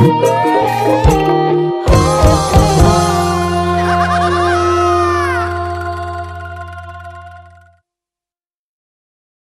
Música